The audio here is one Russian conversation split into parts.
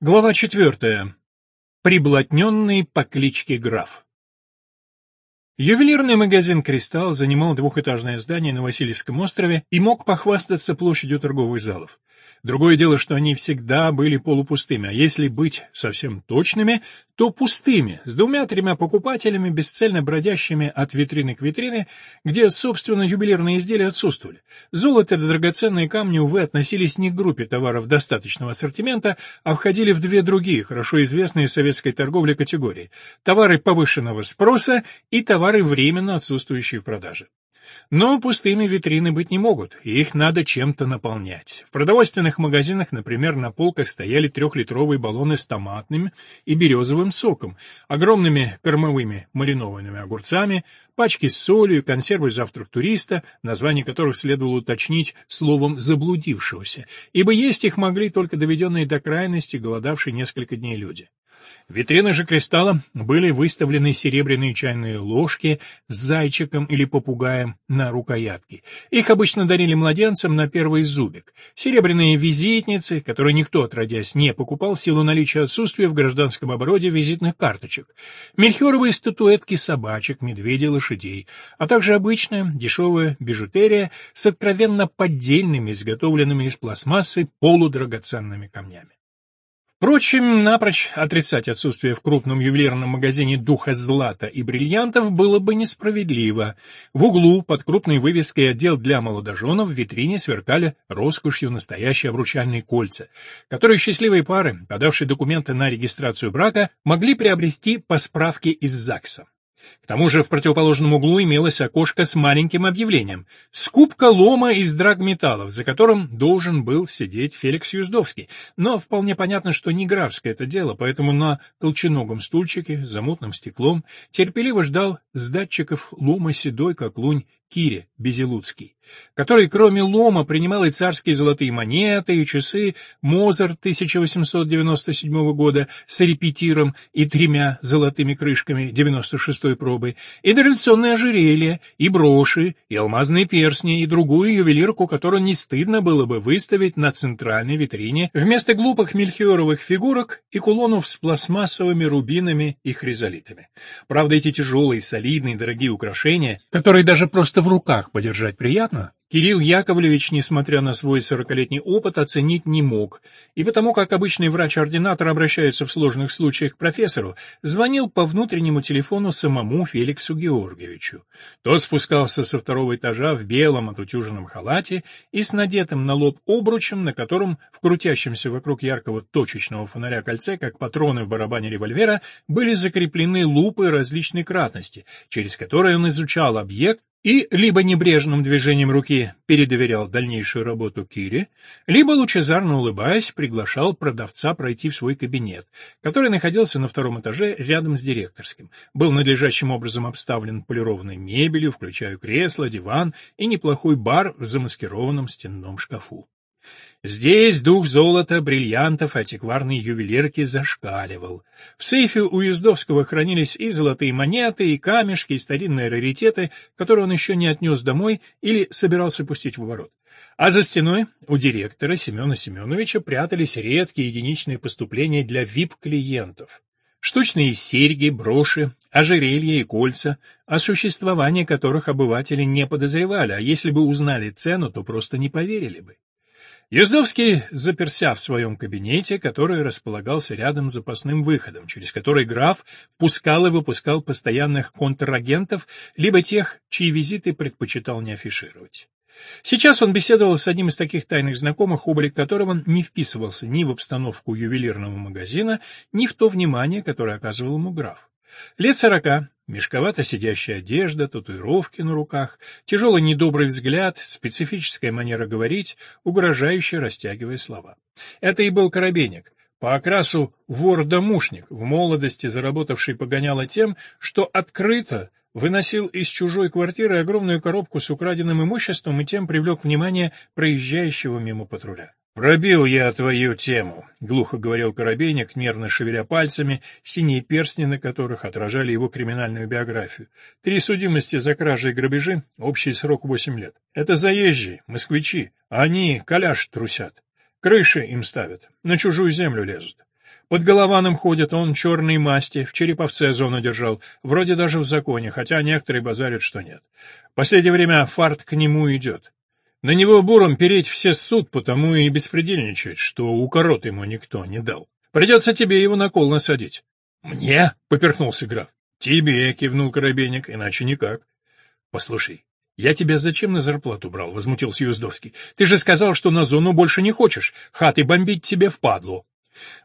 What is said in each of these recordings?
Глава четвертая. Приблотненный по кличке Граф. Ювелирный магазин «Кристалл» занимал двухэтажное здание на Васильевском острове и мог похвастаться площадью торговых залов. Другое дело, что они всегда были полупустыми, а если быть совсем точными, то пустыми, с двумя-тремя покупателями, бесцельно бродящими от витрины к витрине, где, собственно, ювелирные изделия отсутствовали. Золото и драгоценные камни, увы, относились не к группе товаров достаточного ассортимента, а входили в две другие, хорошо известные советской торговле категории – товары повышенного спроса и товары временно отсутствующие в продаже. Но пустыми витрины быть не могут, их надо чем-то наполнять. В продовольственных магазинах, например, на полках стояли трехлитровые баллоны с томатным и березовым соком, огромными кормовыми маринованными огурцами, пачки с солью, консервы «Завтрак туриста», название которых следовало уточнить словом «заблудившегося», ибо есть их могли только доведенные до крайности голодавшие несколько дней люди. В витринах же кристалла были выставлены серебряные чайные ложки с зайчиком или попугаем на рукоятке. Их обычно дарили младенцам на первый зубик. Серебряные визитницы, которые никто, отродясь, не покупал в силу наличия отсутствия в гражданском обороте визитных карточек. Мельхиоровые статуэтки собачек, медведей, лошадей, а также обычная дешевая бижутерия с откровенно поддельными, изготовленными из пластмассы полудрагоценными камнями. Впрочем, напрочь отрицать отсутствие в крупном ювелирном магазине духа злата и бриллиантов было бы несправедливо. В углу под крупной вывеской «Отдел для молодоженов» в витрине сверкали роскошью настоящие обручальные кольца, которые счастливые пары, подавшие документы на регистрацию брака, могли приобрести по справке из ЗАГСа. К тому же в противоположном углу имелось окошко с маленьким объявлением «Скупка лома из драгметаллов», за которым должен был сидеть Феликс Юздовский. Но вполне понятно, что не графское это дело, поэтому на колченогом стульчике, за мутным стеклом, терпеливо ждал с датчиков лома седой, как лунь, Кире Безелуцкий, который кроме лома принимал и царские золотые монеты, и часы Мозарт 1897 года с репетиром и тремя золотыми крышками 96-й пробы, и дореволюционное ожерелье, и броши, и алмазные перстни, и другую ювелирку, которую не стыдно было бы выставить на центральной витрине вместо глупых мельхиоровых фигурок и кулонов с пластмассовыми рубинами и хризолитами. Правда, эти тяжелые, солидные, дорогие украшения, которые даже просто в руках подержать приятно, Кирилл Яковлевич, несмотря на свой сорокалетний опыт, оценить не мог, и потому как обычный врач-ординатор обращается в сложных случаях к профессору, звонил по внутреннему телефону самому Феликсу Георгиевичу. Тот спускался со второго этажа в белом отутюженном халате и с надетым на лоб обручем, на котором в крутящемся вокруг яркого точечного фонаря кольце, как патроны в барабане револьвера, были закреплены лупы различной кратности, через которые он изучал объект, и либо небрежным движением руки передоверял дальнейшую работу Кире, либо, лучезарно улыбаясь, приглашал продавца пройти в свой кабинет, который находился на втором этаже рядом с директорским, был надлежащим образом обставлен полированной мебелью, включая кресло, диван и неплохой бар в замаскированном стенном шкафу. Здесь дух золота, бриллиантов, антикварной ювелирки зашкаливал. В сейфе у Ездовского хранились и золотые монеты, и камешки, и старинные раритеты, которые он еще не отнес домой или собирался пустить в оборот. А за стеной у директора Семена Семеновича прятались редкие единичные поступления для VIP-клиентов. Штучные серьги, броши, ожерелья и кольца, о существовании которых обыватели не подозревали, а если бы узнали цену, то просто не поверили бы. Ездовский заперся в своем кабинете, который располагался рядом с запасным выходом, через который граф пускал и выпускал постоянных контрагентов, либо тех, чьи визиты предпочитал не афишировать. Сейчас он беседовал с одним из таких тайных знакомых, облик которого не вписывался ни в обстановку ювелирного магазина, ни в то внимание, которое оказывал ему граф. Лет сорока, мешковато сидящая одежда, татуировки на руках, тяжелый недобрый взгляд, специфическая манера говорить, угрожающе растягивая слова. Это и был Коробейник, по окрасу вор-домушник, в молодости заработавший погоняло тем, что открыто выносил из чужой квартиры огромную коробку с украденным имуществом и тем привлек внимание проезжающего мимо патруля. «Пробил я твою тему», — глухо говорил Коробейник, нервно шевеля пальцами, синие перстни на которых отражали его криминальную биографию. Три судимости за кражи и грабежи, общий срок восемь лет. Это заезжие, москвичи, они коляж трусят. Крыши им ставят, на чужую землю лезут. Под Голованом ходит он черной масти, в Череповце зону держал, вроде даже в законе, хотя некоторые базарят, что нет. В последнее время фарт к нему идет. На него буром переть все суд, потому и беспредельничает, что укорот ему никто не дал. Придется тебе его на кол насадить. — Мне? — поперхнулся граф. — Тебе, — кивнул Коробейник, — иначе никак. — Послушай, я тебя зачем на зарплату брал? — возмутился Юздовский. — Ты же сказал, что на зону больше не хочешь. Хаты бомбить тебе впадлу.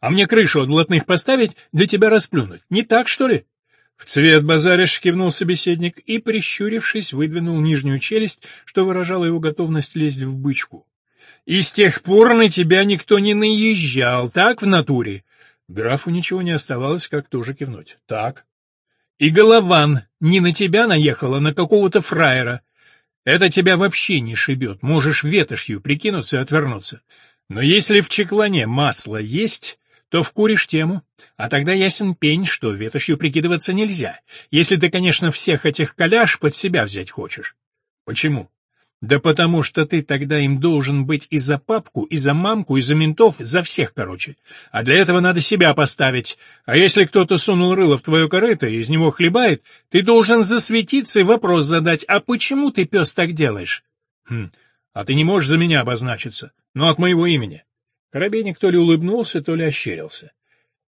А мне крышу от блатных поставить, для тебя расплюнуть. Не так, что ли? В цвет базаришь кивнул собеседник и, прищурившись, выдвинул нижнюю челюсть, что выражало его готовность лезть в бычку. И с тех пор на тебя никто не наезжал, так в натуре? Графу ничего не оставалось, как тоже кивнуть. Так. И Голован не на тебя наехал, а на какого-то фраера. Это тебя вообще не шибет, можешь ветошью прикинуться и отвернуться. Но если в чеклане масло есть, то вкуришь тему, а тогда ясен пень, что ветошью прикидываться нельзя, если ты, конечно, всех этих коляж под себя взять хочешь. Почему? Да потому что ты тогда им должен быть и за папку, и за мамку, и за ментов, за всех, короче. А для этого надо себя поставить. А если кто-то сунул рыло в твое корыто и из него хлебает, ты должен засветиться и вопрос задать, а почему ты, пес, так делаешь? Хм, а ты не можешь за меня обозначиться, но от моего имени. Коробейник то ли улыбнулся, то ли ощерился.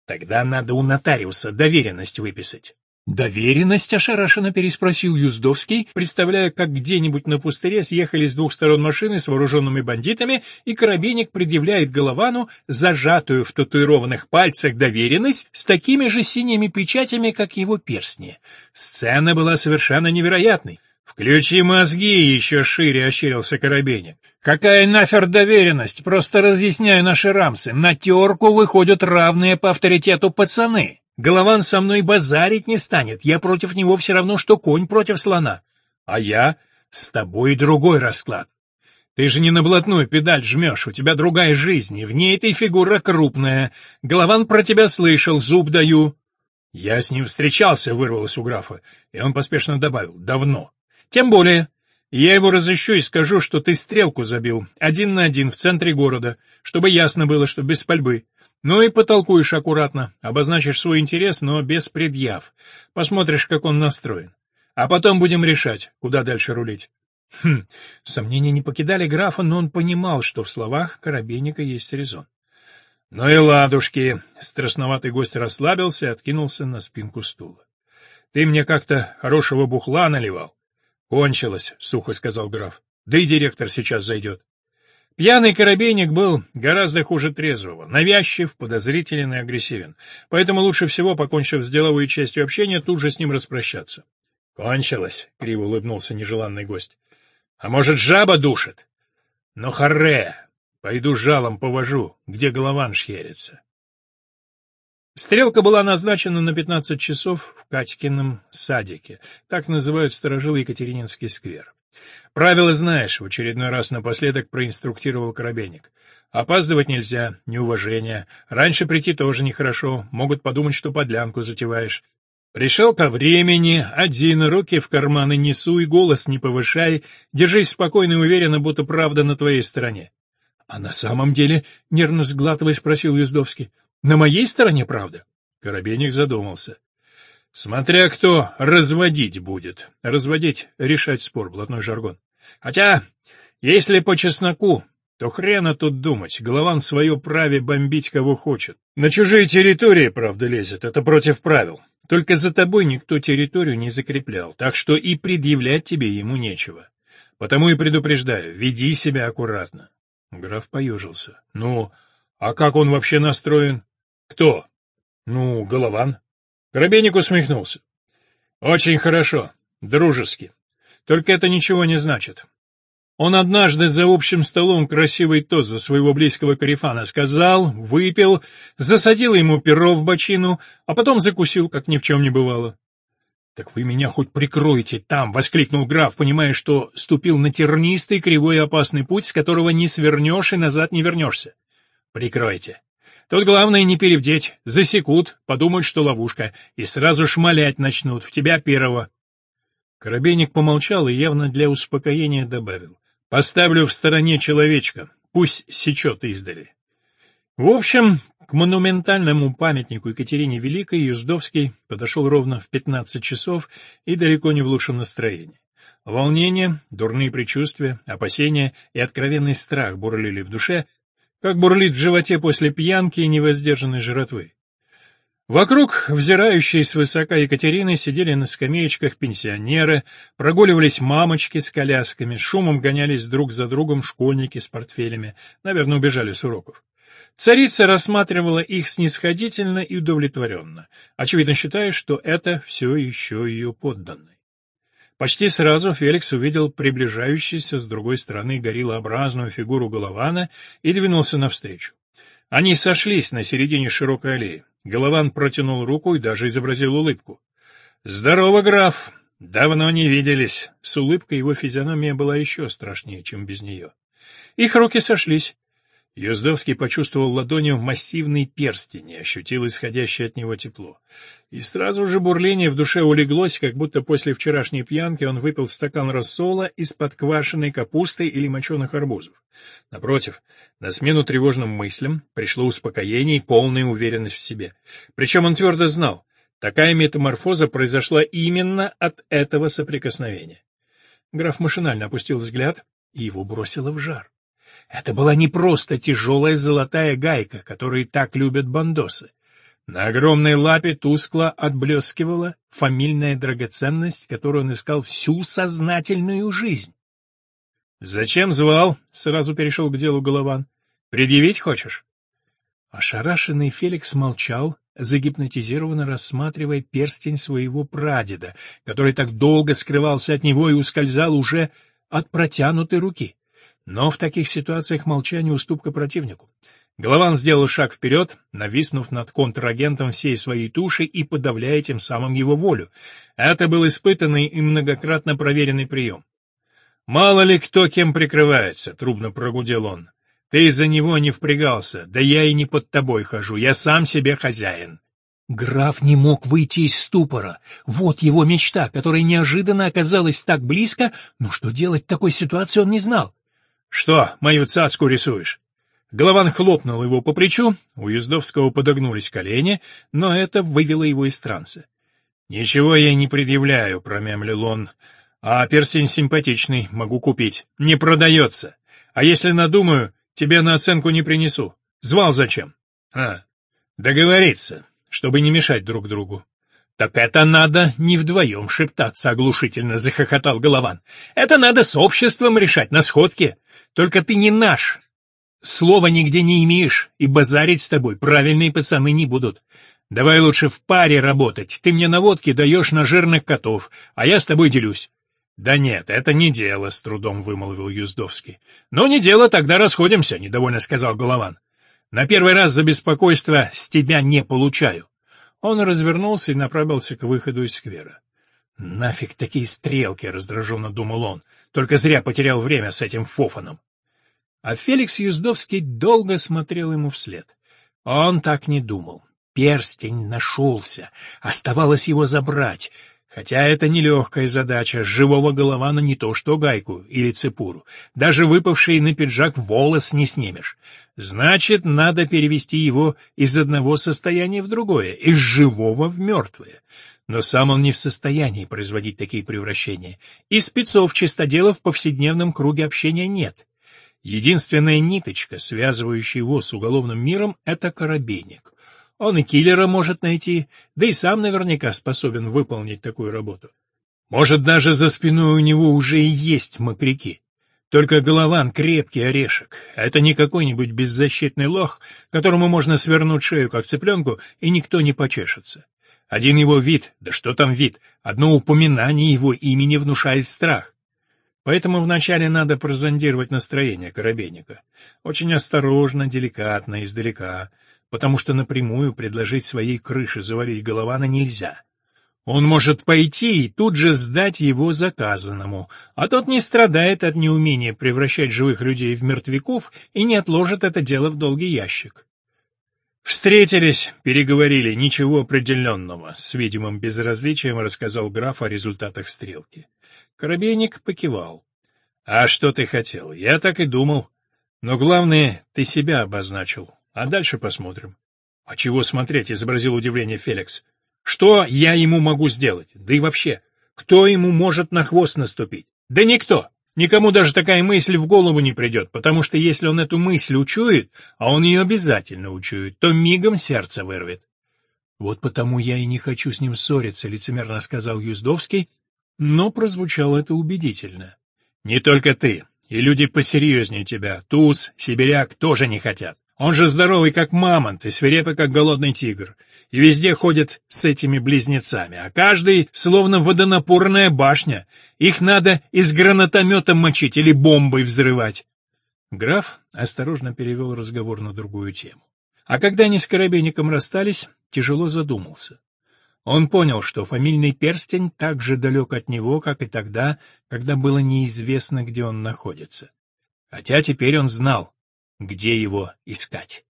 Тогда надо у нотариуса доверенность выписать. «Доверенность?» — ошарашенно переспросил Юздовский, представляя, как где-нибудь на пустыре съехали с двух сторон машины с вооруженными бандитами, и Коробейник предъявляет Головану зажатую в татуированных пальцах доверенность с такими же синими печатями, как его перстни. Сцена была совершенно невероятной. «Включи мозги!» — еще шире ощерился Коробейник. «Какая нафер доверенность? Просто разъясняю наши рамсы. На терку выходят равные по авторитету пацаны». Голован со мной базарить не станет, я против него все равно, что конь против слона. А я с тобой другой расклад. Ты же не на блатную педаль жмешь, у тебя другая жизнь, и в ней ты фигура крупная. Голован про тебя слышал, зуб даю. Я с ним встречался, вырвалось у графа, и он поспешно добавил, давно. Тем более, я его разыщу и скажу, что ты стрелку забил, один на один, в центре города, чтобы ясно было, что без пальбы. Ну и потолкуешь аккуратно, обозначишь свой интерес, но без предъяв. Посмотришь, как он настроен. А потом будем решать, куда дальше рулить. Хм, сомнения не покидали графа, но он понимал, что в словах Коробейника есть резон. Ну и ладушки. Страшноватый гость расслабился и откинулся на спинку стула. Ты мне как-то хорошего бухла наливал. Кончилось, сухо сказал граф. Да и директор сейчас зайдет. Пьяный коробейник был гораздо хуже трезвого, навязчив, подозрителен и агрессивен, поэтому лучше всего, покончив с деловой частью общения, тут же с ним распрощаться. «Кончилось», — криво улыбнулся нежеланный гость. «А может, жаба душит?» «Ну, харе, пойду жалом повожу, где голован шхерится». Стрелка была назначена на 15 часов в Катькином садике, так называют сторожилы Екатерининский сквер. Правила знаешь, в очередной раз напоследок проинструктировал Коробейник. Опаздывать нельзя, неуважение. Раньше прийти тоже нехорошо, могут подумать, что подлянку затеваешь. Пришел ко времени, один, руки в карманы несу и голос не повышай, держись спокойно и уверенно, будто правда на твоей стороне. — А на самом деле, — нервно сглатывая, спросил Юздовский, — на моей стороне правда? Коробейник задумался. Смотря кто разводить будет. Разводить — решать спор, блатной жаргон. Хотя, если по чесноку, то хрена тут думать, Голован свое праве бомбить кого хочет. На чужие территории, правда, лезет, это против правил. Только за тобой никто территорию не закреплял, так что и предъявлять тебе ему нечего. Потому и предупреждаю, веди себя аккуратно. Граф поежился. Ну, а как он вообще настроен? Кто? Ну, Голован. Коробейник усмехнулся. «Очень хорошо. Дружески. Только это ничего не значит. Он однажды за общим столом красивый тост за своего близкого корефана сказал, выпил, засадил ему перо в бочину, а потом закусил, как ни в чем не бывало. «Так вы меня хоть прикроете там!» — воскликнул граф, понимая, что ступил на тернистый, кривой и опасный путь, с которого не свернешь и назад не вернешься. «Прикройте. Тут главное не перевдеть. Засекут, подумают, что ловушка, и сразу шмалять начнут, в тебя первого. Коробейник помолчал и явно для успокоения добавил. Поставлю в стороне человечка, пусть сечет издали. В общем, К монументальному памятнику Екатерине Великой Юздовский подошел ровно в 15 часов и далеко не в лучшем настроении. Волнение, дурные предчувствия, опасения и откровенный страх бурлили в душе, как бурлит в животе после пьянки и невоздержанной жратвы. Вокруг, взирающей свысока Екатерины, сидели на скамеечках пенсионеры, прогуливались мамочки с колясками, шумом гонялись друг за другом школьники с портфелями, наверное, убежали с уроков. Царица рассматривала их снисходительно и удовлетворенно, очевидно считая, что это все еще ее подданные. Почти сразу Феликс увидел приближающуюся с другой стороны гориллообразную фигуру Голована и двинулся навстречу. Они сошлись на середине широкой аллеи. Голован протянул руку и даже изобразил улыбку. «Здорово, граф! Давно не виделись!» С улыбкой его физиономия была еще страшнее, чем без нее. Их руки сошлись. Юздовский почувствовал ладонью массивный перстень и ощутил исходящее от него тепло. И сразу же бурление в душе улеглось, как будто после вчерашней пьянки он выпил стакан рассола из-под квашеной капусты или моченых арбузов. Напротив, на смену тревожным мыслям пришло успокоение и полная уверенность в себе. Причем он твердо знал, такая метаморфоза произошла именно от этого соприкосновения. Граф машинально опустил взгляд, и его бросило в жар. Это была не просто тяжелая золотая гайка, которую так любят бандосы. На огромной лапе тускло отблескивала фамильная драгоценность, которую он искал всю сознательную жизнь. «Зачем звал?» — сразу перешел к делу Голован. «Предъявить хочешь?» Ошарашенный Феликс молчал, загипнотизированно рассматривая перстень своего прадеда, который так долго скрывался от него и ускользал уже от протянутой руки. Но в таких ситуациях молчание — уступка противнику. Голован сделал шаг вперед, нависнув над контрагентом всей своей туши и подавляя тем самым его волю. Это был испытанный и многократно проверенный прием. «Мало ли кто кем прикрывается», — трубно прогудел он. «Ты из-за него не впрягался, да я и не под тобой хожу, я сам себе хозяин». Граф не мог выйти из ступора. Вот его мечта, которая неожиданно оказалась так близко, но что делать в такой ситуации он не знал. «Что, мою цацку рисуешь?» Голован хлопнул его по плечу, у Ездовского подогнулись колени, но это вывело его из транса. «Ничего я не предъявляю», — промямлил он. «А перстень симпатичный, могу купить. Не продается. А если надумаю, тебе на оценку не принесу. Звал зачем?» «А, договориться, чтобы не мешать друг другу». «Так это надо не вдвоем шептаться», — оглушительно захохотал Голован. «Это надо с обществом решать на сходке. Только ты не наш. Слова нигде не имеешь, и базарить с тобой правильные пацаны не будут. Давай лучше в паре работать. Ты мне наводки даешь на жирных котов, а я с тобой делюсь. Да нет, это не дело, с трудом вымолвил Юздовский. Ну не дело, тогда расходимся, недовольно сказал Голован. На первый раз за беспокойство с тебя не получаю. Он развернулся и направился к выходу из сквера. Нафиг такие стрелки, раздраженно думал он. Только зря потерял время с этим фофаном. А Феликс Юздовский долго смотрел ему вслед. Он так не думал. Перстень нашелся. Оставалось его забрать. Хотя это нелегкая задача, живого голована не то что гайку или цепуру. Даже выпавший на пиджак волос не снимешь. Значит, надо перевести его из одного состояния в другое, из живого в мертвое. Но сам он не в состоянии производить такие превращения. И спецов-чистоделов в повседневном круге общения нет. Единственная ниточка, связывающая его с уголовным миром, — это коробейник. Он и киллера может найти, да и сам наверняка способен выполнить такую работу. Может, даже за спиной у него уже и есть мокряки. Только Голован — крепкий орешек. Это не какой-нибудь беззащитный лох, которому можно свернуть шею, как цыпленку, и никто не почешется. Один его вид, да что там вид, одно упоминание его имени внушает страх. Поэтому вначале надо прозондировать настроение коробейника. Очень осторожно, деликатно, издалека, потому что напрямую предложить своей крыше завалить Голована нельзя. Он может пойти и тут же сдать его заказанному, а тот не страдает от неумения превращать живых людей в мертвяков и не отложит это дело в долгий ящик. Встретились, переговорили, ничего определенного, с видимым безразличием рассказал граф о результатах стрелки. Коробейник покивал. А что ты хотел? Я так и думал. Но главное, ты себя обозначил. А дальше посмотрим. «А чего смотреть?» — изобразил удивление Феликс. «Что я ему могу сделать? Да и вообще, кто ему может на хвост наступить? Да никто!» Никому даже такая мысль в голову не придет, потому что если он эту мысль учует, а он ее обязательно учует, то мигом сердце вырвет. «Вот потому я и не хочу с ним ссориться», — лицемерно сказал Юздовский, но прозвучало это убедительно. «Не только ты, и люди посерьезнее тебя, туз, сибиряк, тоже не хотят. Он же здоровый, как мамонт, и свирепый, как голодный тигр, и везде ходит с этими близнецами, а каждый словно водонапорная башня, их надо из гранатомета мочить или бомбой взрывать. Граф осторожно перевел разговор на другую тему. А когда они с Коробейником расстались, тяжело задумался. Он понял, что фамильный перстень так же далек от него, как и тогда, когда было неизвестно, где он находится. Хотя теперь он знал, где его искать.